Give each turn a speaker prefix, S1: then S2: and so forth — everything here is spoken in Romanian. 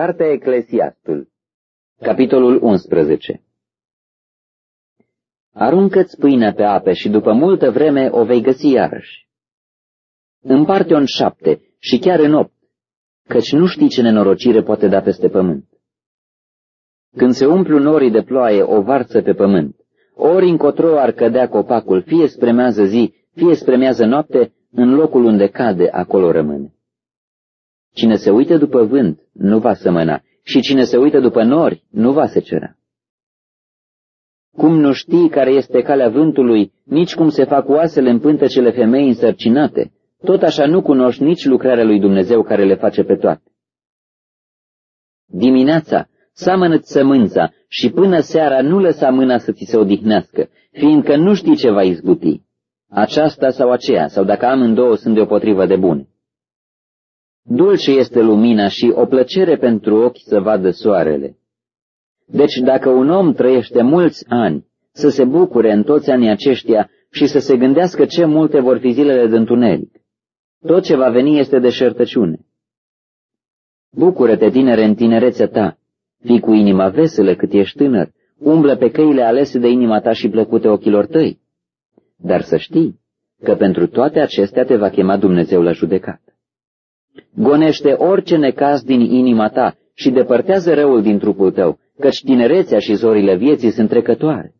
S1: Cartea Eclesiastul Capitolul 11 Aruncă-ți pâinea pe ape și după multă vreme o vei găsi iarăși. Împarte-o în șapte și chiar în opt, căci nu știi ce nenorocire poate da peste pământ. Când se umplu norii de ploaie o varță pe pământ, ori încotro ar cădea copacul, fie spre mează zi, fie spre mează noapte, în locul unde cade, acolo rămâne. Cine se uită după vânt nu va sămăna și cine se uită după nori nu va secera. Cum nu știi care este calea vântului, nici cum se fac oasele în pântecele femei însărcinate, tot așa nu cunoști nici lucrarea lui Dumnezeu care le face pe toate. Dimineața seamănă-ți sămânța și până seara nu lăsa mâna să ți se odihnească, fiindcă nu știi ce va izbuti, aceasta sau aceea, sau dacă amândouă sunt deopotrivă de bune. Dulce este lumina și o plăcere pentru ochi să vadă soarele. Deci dacă un om trăiește mulți ani, să se bucure în toți anii aceștia și să se gândească ce multe vor fi zilele de întuneric. Tot ce va veni este de șertăciune. Bucură-te, tinere, în tinerețea ta, fii cu inima veselă cât ești tânăr, umblă pe căile alese de inima ta și plăcute ochilor tăi. Dar să știi că pentru toate acestea te va chema Dumnezeu la judecată. Gonește orice necaz din inima ta și depărtează răul din trupul tău, căci tinerețea și zorile vieții sunt trecătoare.